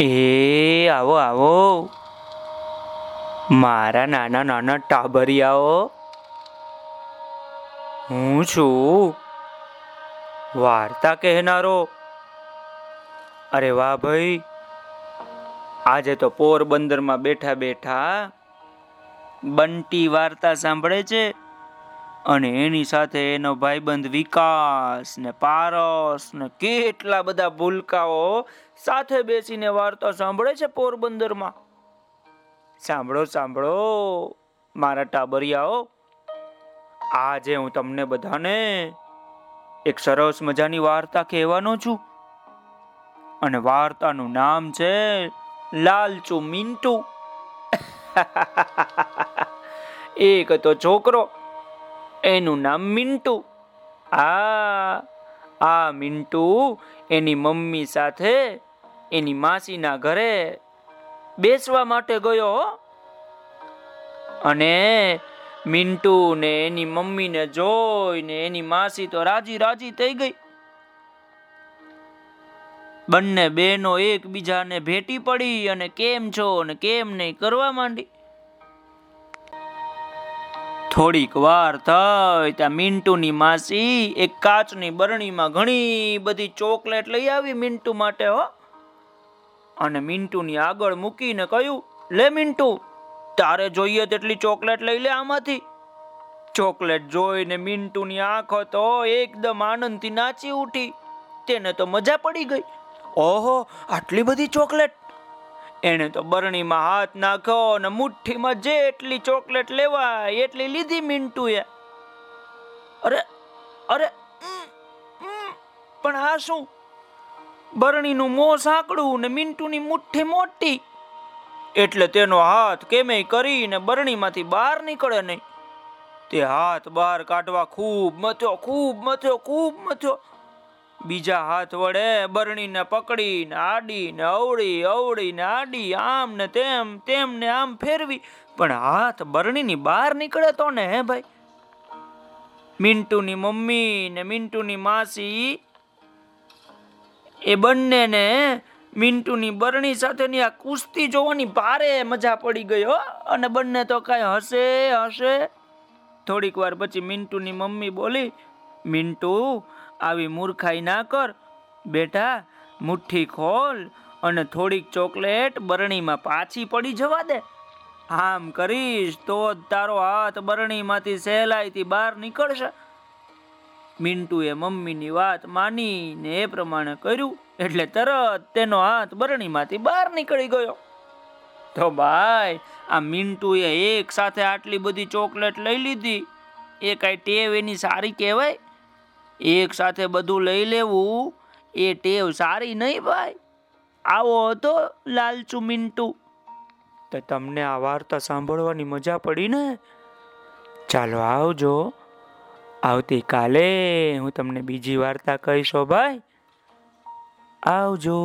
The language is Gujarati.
એ, આવો આવો. મારા નાના નાના ટાબરિયાઓ. હું છું. વાર્તા કહેનારો. અરે વાહ ભાઈ. આજે તો પોરબંદરમાં બેઠા બેઠા બંટી વાર્તા સાંભળે છે. અને એની સાથે એનો ભાઈબંધ વિકાસ ને પારસ ને કેટલા બધા ભૂલકાઓ સાથે બેસીને વાર્તા સાંભળે છે પોરબંદરમાં. સાંભળો સાંભળો, મારા ટાબરિયાઓ, આજે હું તમને બધાને એક સરસ મજાની વાર્તા કહેવાનો છું. અને વાર્તાનું નામ છે લાલચુ મિન્ટુ એક તો છોકરો એનું નામ મિન્ટુ. આ આ મિન્ટુ એની મમ્મી સાથે એની માસીના ઘરે બેસવા માટે ગયો. અને મિન્ટુ ને એની મમ્મીને જોઈને એની માસી તો રાજી રાજી થઈ ગઈ. બંને બહેનો એકબીજાને ભેટી પડી અને કેમ છો અને કેમ નહીં કરવા માંડી. થોડીક વાર થઈ ત્યાં મિન્ટુની માસી, એક કાચની બરણીમાં ઘણી બધી ચોકલેટ લઈ આવી મિન્ટુ માટે, હો. અને મિન્ટુની આગળ મૂકીને કહ્યું, લે મિન્ટુ તારે જોઈએ તેટલી ચોકલેટ લઈ લે આમાંથી. ચોકલેટ જોઈને મિન્ટુની આંખો તો એકદમ આનંદથી નાચી ઉઠી. તેને તો મજા પડી ગઈ. ઓહો, આટલી બધી ચોકલેટ એણે તો બરણીમાં હાથ નાખ્યો અને મુઠ્ઠીમાં જેટલી ચોકલેટ લેવાય, એટલી લીધી મિન્ટુએ અરે અરે પણ આ શું? બરણીનું મોં સાંકડું ને મિન્ટુની મુઠ્ઠી મોટી. એટલે તેનો હાથ કેમે કરીને બરણીમાંથી બહાર નીકળે નહીં. તે હાથ બહાર કાઢવા ખૂબ મથ્યો ખૂબ મથ્યો ખૂબ મથ્યો. બીજા હાથ વડે બરણીને પકડીને આડીને અવળી, અવળીને આડી આમ ને તેમ, તેમને આમ ફેરવી. પણ હાથ બરણીની બહાર નીકળે તો ને, હે ભાઈ? મિન્ટુની મમ્મી ને મિન્ટુની માસી, એ બંનેને મિન્ટુની બરણી સાથેની આ કુસ્તી જોવાની ભારે મજા પડી ગઈ અને બંને તો કાંઈ હશે હશે થોડીક વાર પછી મિન્ટુની મમ્મી બોલી મિન્ટુ આવી મૂર્ખાઈ ના કર. બેટા, મુઠ્ઠી ખોલ અને થોડીક ચોકલેટ બરણીમાં પાછી પડી જવા દે. આમ કરીશ તો જ તારો હાથ બરણીમાંથી સહેલાઈથી બહાર નીકળશે. મિન્ટુએ મમ્મીની વાત માનીને એ પ્રમાણે કર્યું એટલે તરત તેનો હાથ બરણીમાંથી બહાર નીકળી ગયો. તો ભાઈ, આ મિન્ટુએ એક સાથે આટલી બધી ચોકલેટ લઈ લીધી. એ કાંઈ ટેવ એની સારી કહેવાય? એક સાથે બધું લઈ લેવું, એ ટેવ સારી નહીં ભાઈ. આવો હતો લાલચુ મિન્ટુ. તો તમને આ વાર્તા સાંભળવાની મજા પડી ને? ચાલો આવજો. આવતીકાલે હું તમને બીજી વાર્તા કહીશો ભાઈ. આવજો.